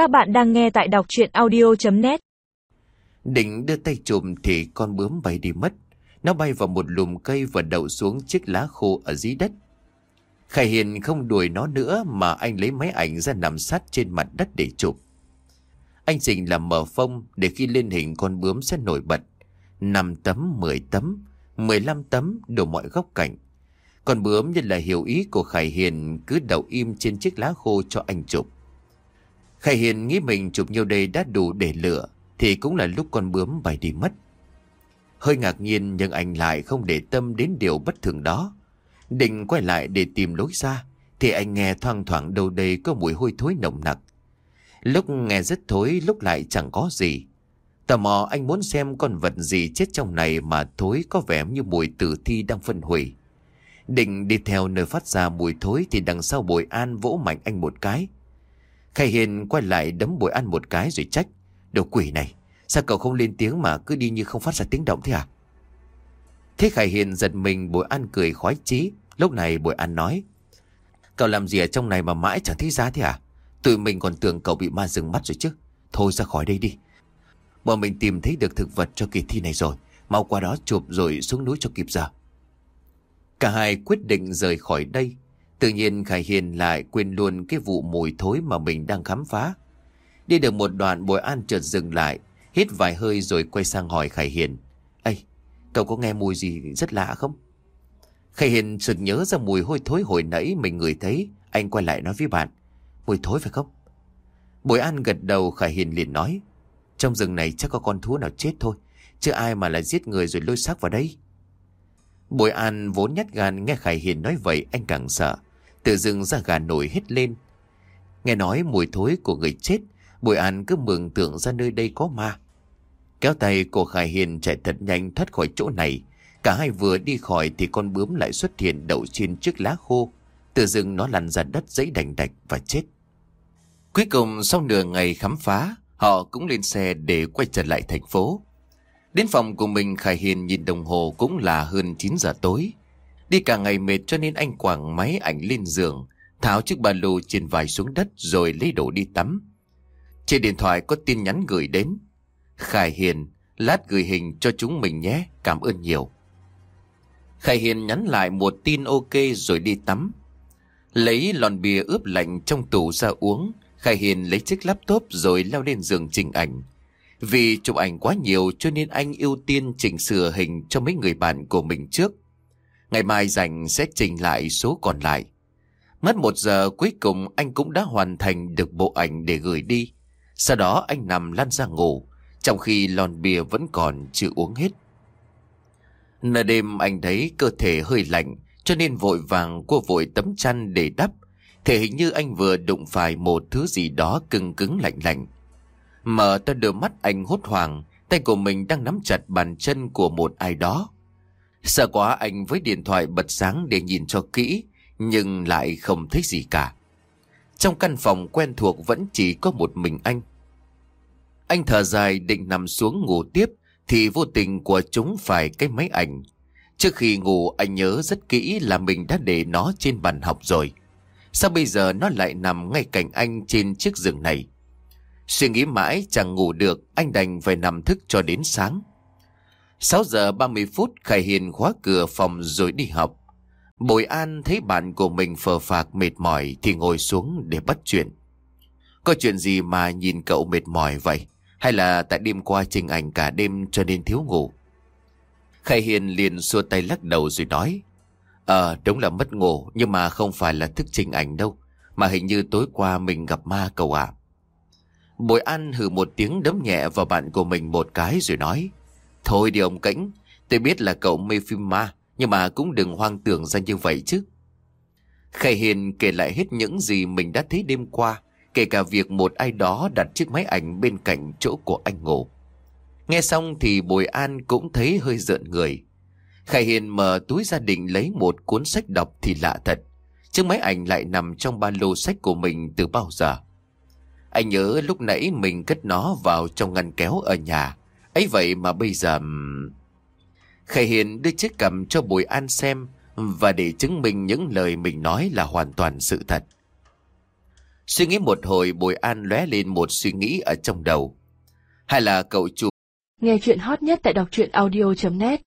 Các bạn đang nghe tại đọc chuyện audio.net Định đưa tay chùm thì con bướm bay đi mất. Nó bay vào một lùm cây và đậu xuống chiếc lá khô ở dưới đất. Khải Hiền không đuổi nó nữa mà anh lấy máy ảnh ra nằm sát trên mặt đất để chụp. Anh Dình làm mở phông để khi lên hình con bướm sẽ nổi bật. 5 tấm, 10 tấm, 15 tấm đủ mọi góc cạnh. Con bướm như là hiểu ý của Khải Hiền cứ đậu im trên chiếc lá khô cho anh chụp. Khải Hiền nghĩ mình chụp nhiều đây đã đủ để lựa, thì cũng là lúc con bướm bay đi mất. Hơi ngạc nhiên nhưng anh lại không để tâm đến điều bất thường đó. Định quay lại để tìm lối ra, thì anh nghe thoang thoảng đâu đây có mùi hôi thối nồng nặc. Lúc nghe rất thối, lúc lại chẳng có gì. Tò mò anh muốn xem con vật gì chết trong này mà thối có vẻ như mùi tử thi đang phân hủy. Định đi theo nơi phát ra mùi thối thì đằng sau bồi an vỗ mạnh anh một cái. Khai Hiền quay lại đấm bồi an một cái rồi trách. Đồ quỷ này, sao cậu không lên tiếng mà cứ đi như không phát ra tiếng động thế à? Thế Khải Hiền giật mình bồi an cười khoái chí. Lúc này bồi an nói. Cậu làm gì ở trong này mà mãi chẳng thấy ra thế à? Tụi mình còn tưởng cậu bị ma rừng mắt rồi chứ. Thôi ra khỏi đây đi. Bọn mình tìm thấy được thực vật cho kỳ thi này rồi. Mau qua đó chụp rồi xuống núi cho kịp giờ. Cả hai quyết định rời khỏi đây. Tự nhiên Khải Hiền lại quên luôn cái vụ mùi thối mà mình đang khám phá. Đi được một đoạn bồi an chợt dừng lại, hít vài hơi rồi quay sang hỏi Khải Hiền. Ê, cậu có nghe mùi gì rất lạ không? Khải Hiền sực nhớ ra mùi hôi thối hồi nãy mình ngửi thấy. Anh quay lại nói với bạn. Mùi thối phải không? Bồi an gật đầu Khải Hiền liền nói. Trong rừng này chắc có con thú nào chết thôi. Chứ ai mà lại giết người rồi lôi xác vào đây. Bồi an vốn nhát gan nghe Khải Hiền nói vậy anh càng sợ. Tự dưng ra gà nổi hết lên. Nghe nói mùi thối của người chết, Bùi an cứ mường tưởng ra nơi đây có ma. Kéo tay cô Khải Hiền chạy thật nhanh thoát khỏi chỗ này. Cả hai vừa đi khỏi thì con bướm lại xuất hiện đậu trên chiếc lá khô. Tự dưng nó lăn ra đất giấy đành đạch và chết. Cuối cùng sau nửa ngày khám phá, họ cũng lên xe để quay trở lại thành phố. Đến phòng của mình Khải Hiền nhìn đồng hồ cũng là hơn 9 giờ tối. Đi cả ngày mệt cho nên anh quảng máy ảnh lên giường, tháo chiếc ba lô trên vai xuống đất rồi lấy đồ đi tắm. Trên điện thoại có tin nhắn gửi đến. Khải Hiền, lát gửi hình cho chúng mình nhé, cảm ơn nhiều. Khải Hiền nhắn lại một tin ok rồi đi tắm. Lấy lon bia ướp lạnh trong tủ ra uống, Khải Hiền lấy chiếc laptop rồi leo lên giường chỉnh ảnh. Vì chụp ảnh quá nhiều cho nên anh ưu tiên chỉnh sửa hình cho mấy người bạn của mình trước. Ngày mai dành sẽ chỉnh lại số còn lại. Mất một giờ cuối cùng anh cũng đã hoàn thành được bộ ảnh để gửi đi. Sau đó anh nằm lăn ra ngủ, trong khi lon bia vẫn còn chưa uống hết. Nửa đêm anh thấy cơ thể hơi lạnh, cho nên vội vàng cua vội tấm chăn để đắp. Thể hình như anh vừa đụng phải một thứ gì đó cứng cứng lạnh lạnh. Mở to đôi mắt anh hốt hoảng, tay của mình đang nắm chặt bàn chân của một ai đó. Sợ quá anh với điện thoại bật sáng để nhìn cho kỹ, nhưng lại không thấy gì cả. Trong căn phòng quen thuộc vẫn chỉ có một mình anh. Anh thở dài định nằm xuống ngủ tiếp, thì vô tình của chúng phải cái máy ảnh. Trước khi ngủ anh nhớ rất kỹ là mình đã để nó trên bàn học rồi. Sao bây giờ nó lại nằm ngay cạnh anh trên chiếc giường này? Suy nghĩ mãi chẳng ngủ được, anh đành phải nằm thức cho đến sáng. 6 giờ 30 phút Khải Hiền khóa cửa phòng rồi đi học. Bồi An thấy bạn của mình phờ phạc mệt mỏi thì ngồi xuống để bắt chuyện. Có chuyện gì mà nhìn cậu mệt mỏi vậy? Hay là tại đêm qua trình ảnh cả đêm cho nên thiếu ngủ? Khải Hiền liền xua tay lắc đầu rồi nói. Ờ, đúng là mất ngủ nhưng mà không phải là thức trình ảnh đâu. Mà hình như tối qua mình gặp ma cậu ạ. Bồi An hừ một tiếng đấm nhẹ vào bạn của mình một cái rồi nói. Thôi đi ông Cảnh, tôi biết là cậu mê phim ma, nhưng mà cũng đừng hoang tưởng ra như vậy chứ. Khải Hiền kể lại hết những gì mình đã thấy đêm qua, kể cả việc một ai đó đặt chiếc máy ảnh bên cạnh chỗ của anh ngủ. Nghe xong thì Bồi An cũng thấy hơi giận người. Khải Hiền mở túi gia đình lấy một cuốn sách đọc thì lạ thật. Chiếc máy ảnh lại nằm trong ba lô sách của mình từ bao giờ. Anh nhớ lúc nãy mình cất nó vào trong ngăn kéo ở nhà ấy vậy mà bây giờ... Khải Hiền đưa chiếc cầm cho Bùi An xem và để chứng minh những lời mình nói là hoàn toàn sự thật. Suy nghĩ một hồi, bùi an lóe lên một suy nghĩ ở trong đầu. Hay là cậu chủ Nghe chuyện hot nhất tại đọc truyện audio.net